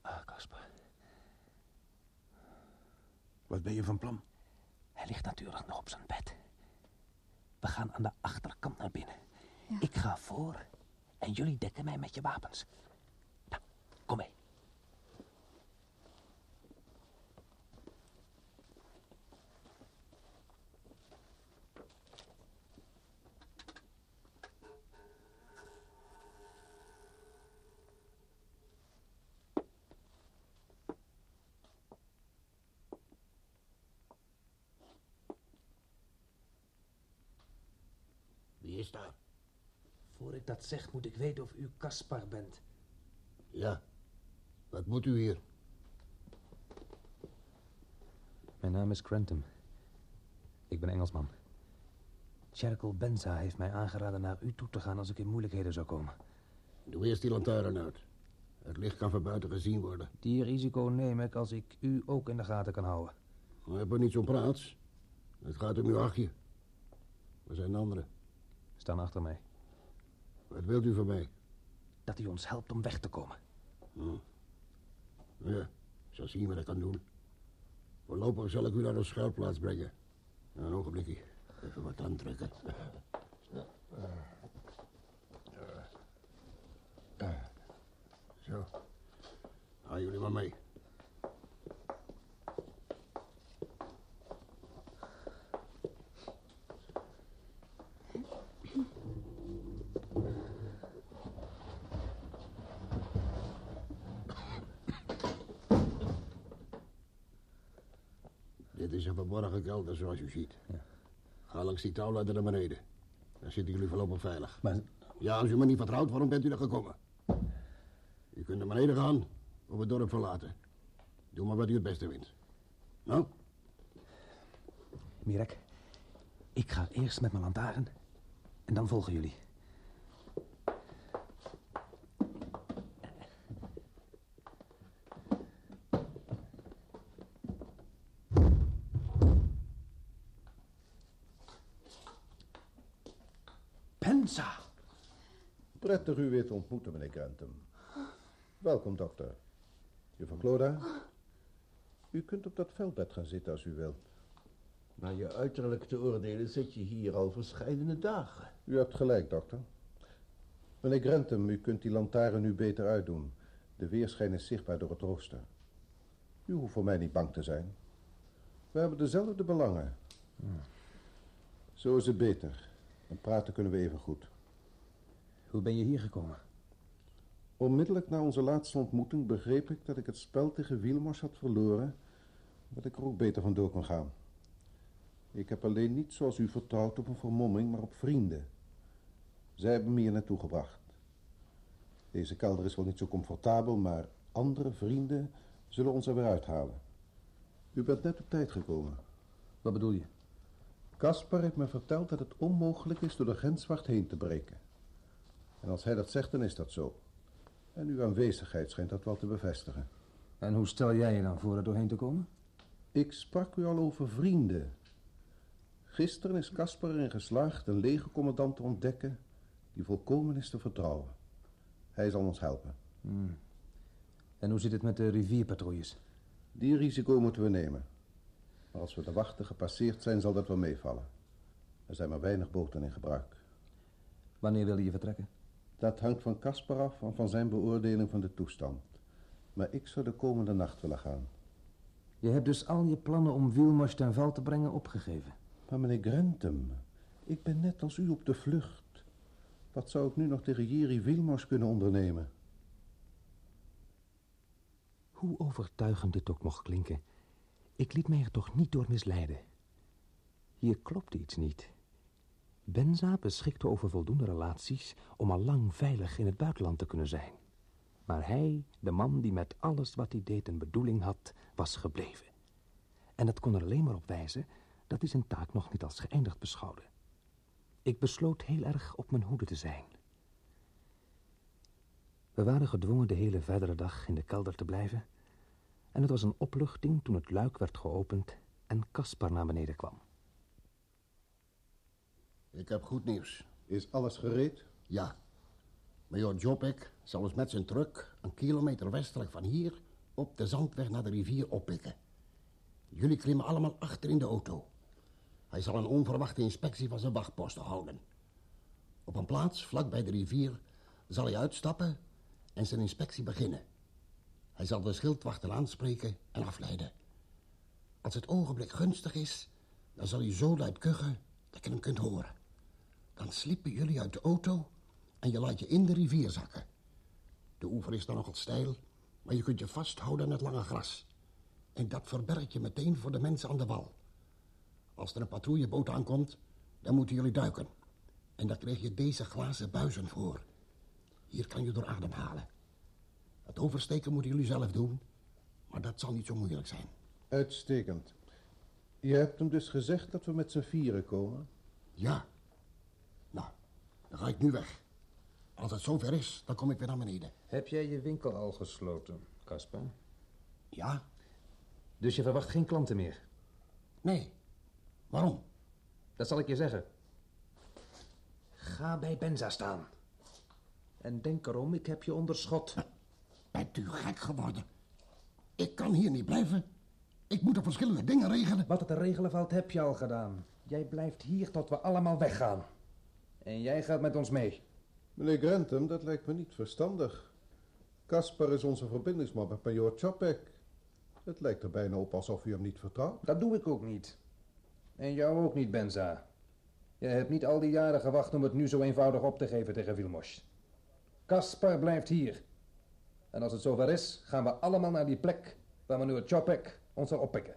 Ah, Kasper. Wat ben je van plan? Hij ligt natuurlijk nog op zijn bed. We gaan aan de achterkant naar binnen. Ja. Ik ga voor en jullie dekken mij met je wapens. Nou, kom mee. Wie is daar? Voor ik dat zeg, moet ik weten of u Kaspar bent. Ja. Wat moet u hier? Mijn naam is Grantham. Ik ben Engelsman. Cherkel Benza heeft mij aangeraden naar u toe te gaan als ik in moeilijkheden zou komen. Doe eerst die lantaarn uit. Het licht kan van buiten gezien worden. Die risico neem ik als ik u ook in de gaten kan houden. We hebben niet zo'n praats. Het gaat om uw achtje. We zijn de anderen. Staan achter mij. Wat wilt u van mij? Dat u ons helpt om weg te komen. Ja, ik zal zien wat ik kan doen. Voorlopig zal ik u naar een schuilplaats brengen. Een ogenblikje. Even wat aantrekken. Zo. Gaan jullie maar mee. Dit is een verborgen kelder, zoals u ziet. Ga langs die touwladder naar beneden. Dan zitten jullie voorlopig veilig. Maar Ja, als u me niet vertrouwt, waarom bent u er gekomen? U kunt naar beneden gaan of het dorp verlaten. Doe maar wat u het beste vindt. Nou, Mirek, ik ga eerst met mijn lantaarn en dan volgen jullie. Pensa! Prettig u weer te ontmoeten, meneer Grantham. Welkom, dokter. Juffrouw Cloda, u kunt op dat veldbed gaan zitten als u wilt. Naar je uiterlijk te oordelen zit je hier al verscheidene dagen. U hebt gelijk, dokter. Meneer Grantham, u kunt die lantaarn nu beter uitdoen. De weerschijn is zichtbaar door het rooster. U hoeft voor mij niet bang te zijn. We hebben dezelfde belangen. Zo is het beter. En praten kunnen we even goed. Hoe ben je hier gekomen? Onmiddellijk na onze laatste ontmoeting begreep ik dat ik het spel tegen Wielmors had verloren, dat ik er ook beter van door kon gaan. Ik heb alleen niet zoals u vertrouwd op een vermomming, maar op vrienden. Zij hebben me hier naartoe gebracht. Deze kelder is wel niet zo comfortabel, maar andere vrienden zullen ons er weer uithalen. U bent net op tijd gekomen. Wat bedoel je? Caspar heeft me verteld dat het onmogelijk is door de grenswacht heen te breken. En als hij dat zegt, dan is dat zo. En uw aanwezigheid schijnt dat wel te bevestigen. En hoe stel jij je dan voor er doorheen te komen? Ik sprak u al over vrienden. Gisteren is Caspar erin geslaagd een legercommandant te ontdekken die volkomen is te vertrouwen. Hij zal ons helpen. Hmm. En hoe zit het met de rivierpatrouilles? Die risico moeten we nemen. Maar als we de wachten gepasseerd zijn, zal dat wel meevallen. Er zijn maar weinig boten in gebruik. Wanneer wil je vertrekken? Dat hangt van Caspar af en van zijn beoordeling van de toestand. Maar ik zou de komende nacht willen gaan. Je hebt dus al je plannen om Wielmars ten val te brengen opgegeven. Maar meneer Grantham, ik ben net als u op de vlucht. Wat zou ik nu nog tegen Jeri Wielmars kunnen ondernemen? Hoe overtuigend dit ook mocht klinken, ik liet mij er toch niet door misleiden. Hier klopte iets niet. Benza beschikte over voldoende relaties om al lang veilig in het buitenland te kunnen zijn. Maar hij, de man die met alles wat hij deed een bedoeling had, was gebleven. En dat kon er alleen maar op wijzen dat hij zijn taak nog niet als geëindigd beschouwde. Ik besloot heel erg op mijn hoede te zijn. We waren gedwongen de hele verdere dag in de kelder te blijven... en het was een opluchting toen het luik werd geopend en Caspar naar beneden kwam. Ik heb goed nieuws. Is alles gereed? Ja. Major Jopek zal ons met zijn truck een kilometer westelijk van hier... op de zandweg naar de rivier oppikken. Jullie klimmen allemaal achter in de auto. Hij zal een onverwachte inspectie van zijn wachtposten houden. Op een plaats vlak bij de rivier zal hij uitstappen en zijn inspectie beginnen. Hij zal de schildwachten aanspreken en afleiden. Als het ogenblik gunstig is, dan zal hij zo luid kuchen dat je hem kunt horen. Dan slippen jullie uit de auto en je laat je in de rivier zakken. De oever is dan nogal steil, maar je kunt je vasthouden aan het lange gras. En dat verberg je meteen voor de mensen aan de wal. Als er een patrouilleboot aankomt, dan moeten jullie duiken. En daar krijg je deze glazen buizen voor. Hier kan je door ademhalen. Het oversteken moeten jullie zelf doen, maar dat zal niet zo moeilijk zijn. Uitstekend. Je hebt hem dus gezegd dat we met z'n vieren komen? Ja. Nou, dan ga ik nu weg. Als het zover is, dan kom ik weer naar beneden. Heb jij je winkel al gesloten, Caspar? Ja? Dus je verwacht geen klanten meer? Nee. Waarom? Dat zal ik je zeggen. Ga bij Benza staan. En denk erom, ik heb je onder schot. Bent u gek geworden? Ik kan hier niet blijven. Ik moet er verschillende dingen regelen. Wat het te regelen valt, heb je al gedaan. Jij blijft hier tot we allemaal weggaan. En jij gaat met ons mee. Meneer Grantham, dat lijkt me niet verstandig. Caspar is onze verbindingsman met major Chapek. Het lijkt er bijna op alsof u hem niet vertrouwt. Dat doe ik ook niet. En jou ook niet, Benza. Je hebt niet al die jaren gewacht om het nu zo eenvoudig op te geven tegen Vilmos. Caspar blijft hier. En als het zover is, gaan we allemaal naar die plek waar meneer Chopek ons zal oppikken.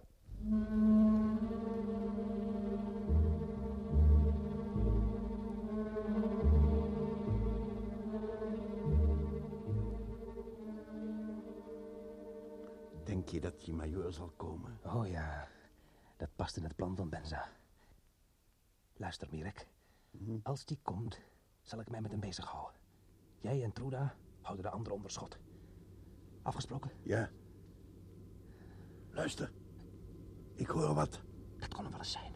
Denk je dat die majoor zal komen? Oh ja, dat past in het plan van Benza. Luister, Mirek. Als die komt, zal ik mij met hem bezighouden. Jij en Truda houden de anderen onder schot. Afgesproken? Ja. Luister. Ik hoor wat. Dat kon hem wel eens zijn.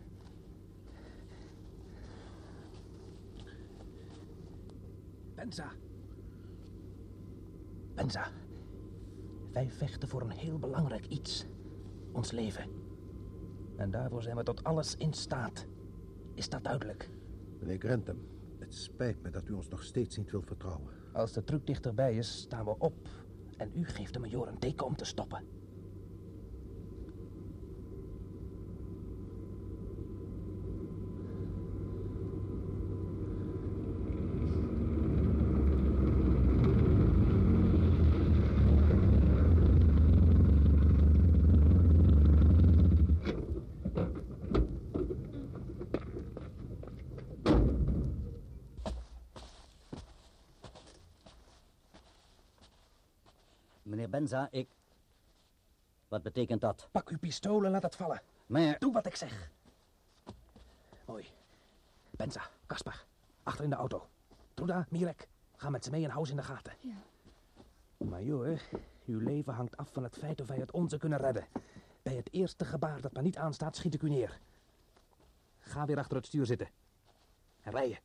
Benza. Benza. Wij vechten voor een heel belangrijk iets. Ons leven. En daarvoor zijn we tot alles in staat. Is dat duidelijk? Meneer Grantham, het spijt me dat u ons nog steeds niet wilt vertrouwen. Als de truc dichterbij is, staan we op. En u geeft de majoor een teken om te stoppen. Ik... Wat betekent dat? Pak uw pistool en laat het vallen. Meneer... Doe wat ik zeg. Mooi. Benza, Kaspar, achter in de auto. Truda, Mirek, ga met ze mee en hou ze in de gaten. Ja. Major, uw leven hangt af van het feit of wij het onze kunnen redden. Bij het eerste gebaar dat maar niet aanstaat, schiet ik u neer. Ga weer achter het stuur zitten. En rijden.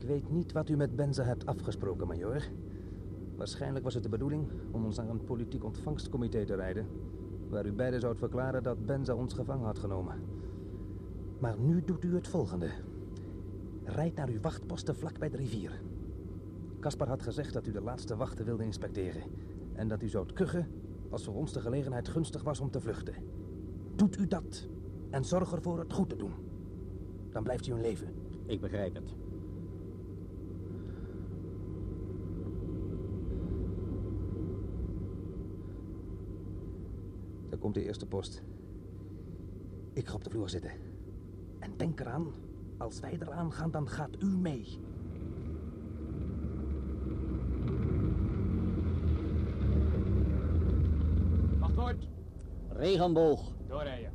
Ik weet niet wat u met Benza hebt afgesproken, major. Waarschijnlijk was het de bedoeling om ons naar een politiek ontvangstcomité te rijden... waar u beiden zoudt verklaren dat Benza ons gevangen had genomen. Maar nu doet u het volgende. Rijd naar uw wachtposten vlak bij de rivier. Caspar had gezegd dat u de laatste wachten wilde inspecteren... en dat u zoudt kuchen als voor ons de gelegenheid gunstig was om te vluchten. Doet u dat en zorg ervoor het goed te doen. Dan blijft u een leven. Ik begrijp het. Komt de eerste post. Ik ga op de vloer zitten. En denk eraan, als wij eraan gaan, dan gaat u mee. Wachtwoord. Regenboog. Doorrijden.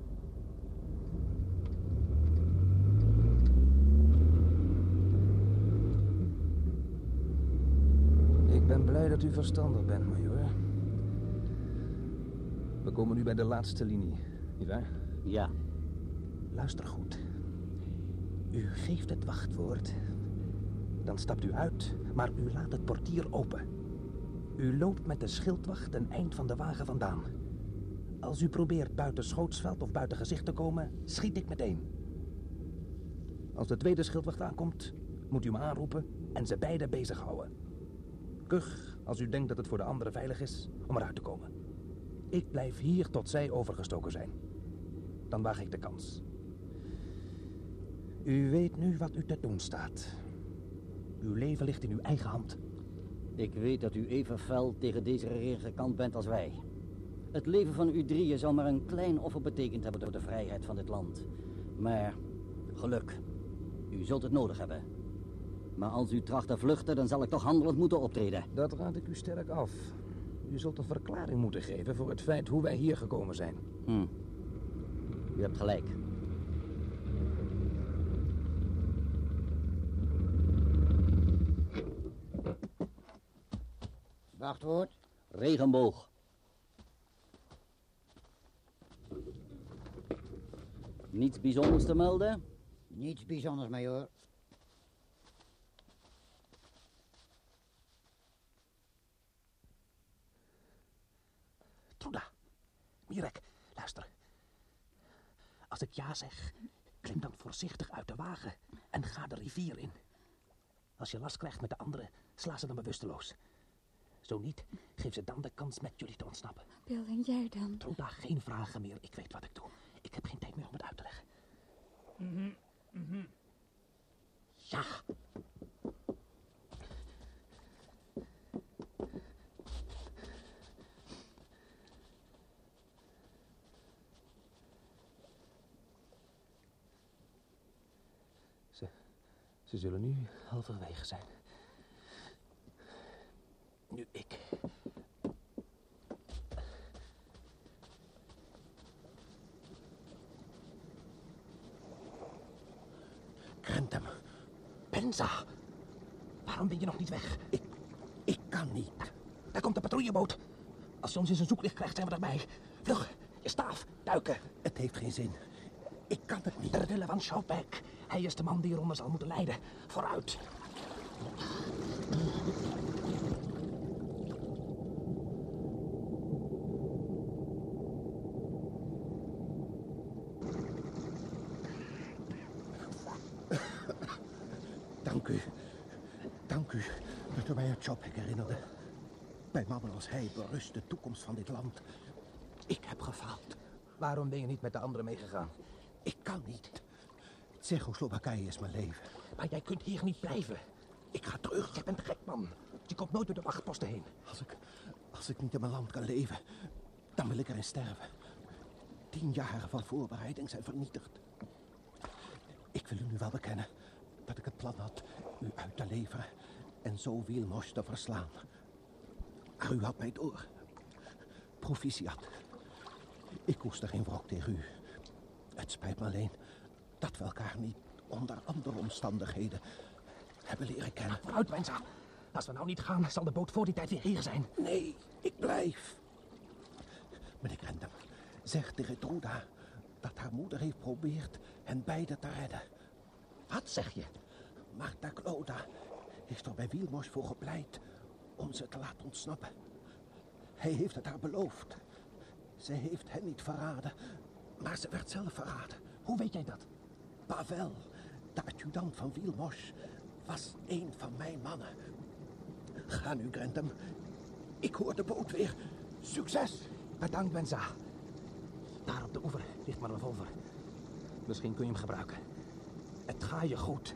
Ik ben blij dat u verstandig bent, komen nu bij de laatste linie, nietwaar? Ja. Luister goed. U geeft het wachtwoord. Dan stapt u uit, maar u laat het portier open. U loopt met de schildwacht een eind van de wagen vandaan. Als u probeert buiten schootsveld of buiten gezicht te komen, schiet ik meteen. Als de tweede schildwacht aankomt, moet u me aanroepen en ze beiden bezighouden. Kuch als u denkt dat het voor de anderen veilig is om eruit te komen. Ik blijf hier tot zij overgestoken zijn. Dan waag ik de kans. U weet nu wat u te doen staat. Uw leven ligt in uw eigen hand. Ik weet dat u even fel tegen deze regering gekant bent als wij. Het leven van u drieën zou maar een klein offer betekend hebben voor de vrijheid van dit land. Maar geluk. U zult het nodig hebben. Maar als u tracht te vluchten, dan zal ik toch handelend moeten optreden. Dat raad ik u sterk af. U zult een verklaring moeten geven voor het feit hoe wij hier gekomen zijn. Hm. U hebt gelijk. Wachtwoord. Regenboog. Niets bijzonders te melden? Niets bijzonders, majoor. Truda, Mirek, luister. Als ik ja zeg, klim dan voorzichtig uit de wagen en ga de rivier in. Als je last krijgt met de anderen, sla ze dan bewusteloos. Zo niet, geef ze dan de kans met jullie te ontsnappen. Bill, en jij dan? Truda, geen vragen meer. Ik weet wat ik doe. Ik heb geen tijd meer om het uit te leggen. Ja. Ze zullen nu halverwege zijn. Nu ik. Grentem, Benza! Waarom ben je nog niet weg? ik, ik kan niet. Daar komt de patrouilleboot. Als je ons in zijn zoeklicht krijgt, zijn we erbij. Vlug, je staaf, duiken. Het heeft geen zin. Ik kan het niet. De rille van Schouwbeck. Hij is de man die eronder zal moeten lijden. Vooruit. Dank u. Dank u. Weet u mij het Chopek herinnerde? Bij mannen als hij berust de toekomst van dit land. Ik heb gefaald. Waarom ben je niet met de anderen meegegaan? Ik kan niet. Tsjechoslowakije is mijn leven. Maar jij kunt hier niet blijven. Ik ga terug. Je bent gek, man. Je komt nooit door de wachtposten heen. Als ik, als ik niet in mijn land kan leven, dan wil ik erin sterven. Tien jaren van voorbereiding zijn vernietigd. Ik wil u nu wel bekennen dat ik het plan had u uit te leveren en zo Wielmos te verslaan. Maar u had mij door. Proficiat. Ik koester geen wrok tegen u. Het spijt me alleen dat we elkaar niet onder andere omstandigheden hebben leren kennen. Vooruit, Wenza. Als we nou niet gaan, zal de boot voor die tijd weer hier zijn. Nee, ik blijf. Meneer Grendem, zeg tegen Truda dat haar moeder heeft probeerd hen beiden te redden. Wat zeg je? Marta Cloda heeft er bij Wielmos voor gepleit om ze te laten ontsnappen. Hij heeft het haar beloofd. Ze heeft hen niet verraden, maar ze werd zelf verraden. Hoe weet jij dat? Pavel, de adjudant van Wielmos, was een van mijn mannen. Ga nu, Grentham. Ik hoor de boot weer. Succes! Bedankt, Wenza. Daar op de oever ligt mijn revolver. Misschien kun je hem gebruiken. Het gaat je goed.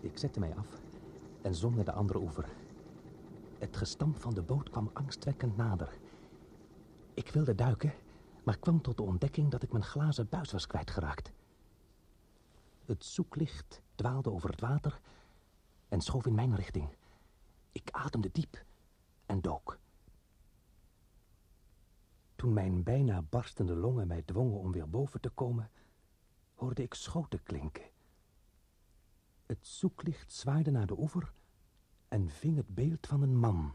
Ik zette mij af en zon naar de andere oever. Het gestamp van de boot kwam angstwekkend nader. Ik wilde duiken, maar kwam tot de ontdekking dat ik mijn glazen buis was kwijtgeraakt. Het zoeklicht dwaalde over het water en schoof in mijn richting. Ik ademde diep en dook. Toen mijn bijna barstende longen mij dwongen om weer boven te komen, hoorde ik schoten klinken. Het zoeklicht zwaaide naar de oever en ving het beeld van een man.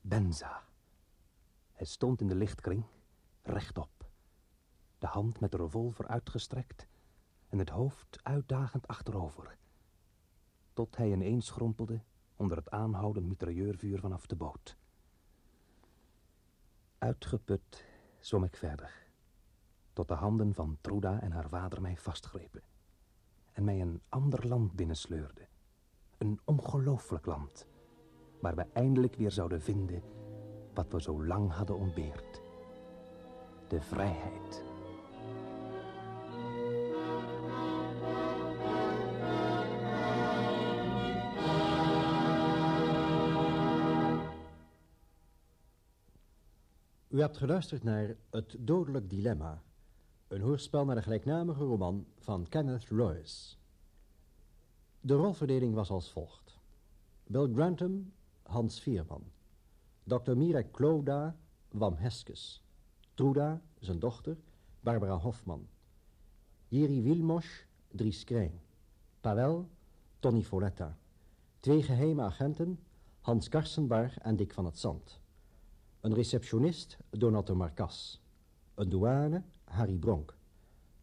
Benza. Hij stond in de lichtkring, rechtop. De hand met de revolver uitgestrekt en het hoofd uitdagend achterover. Tot hij ineens schrompelde onder het aanhoudend mitrailleurvuur vanaf de boot. Uitgeput zwom ik verder, tot de handen van Truda en haar vader mij vastgrepen en mij een ander land binnensleurde. Een ongelooflijk land, waar we eindelijk weer zouden vinden wat we zo lang hadden ontbeerd. De vrijheid. U hebt geluisterd naar Het Dodelijk Dilemma, een hoorspel naar de gelijknamige roman van Kenneth Royce. De rolverdeling was als volgt. Bill Grantham, Hans Vierman. Dr. Mirek Kloda, Wam Heskes. Truda, zijn dochter, Barbara Hofman. Jiri Wilmos, Dries Krijn. Pavel, Tony Foletta. Twee geheime agenten, Hans Karsenbar en Dick van het Zand. Een receptionist, Donato Marcas. Een douane, Harry Bronk.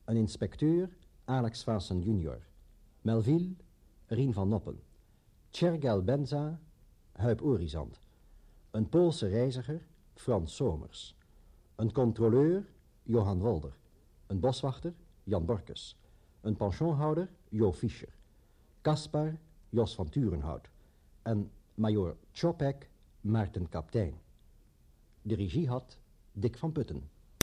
Een inspecteur, Alex Vaassen junior. Melville, Rien van Noppen. Tjergel Benza, Huip Orizant. Een Poolse reiziger, Frans Somers. Een controleur, Johan Wolder. Een boswachter, Jan Borkes. Een pensionhouder, Jo Fischer. Kaspar, Jos van Turenhout. En major Chopek, Maarten Kaptein. De regie had Dick van Putten.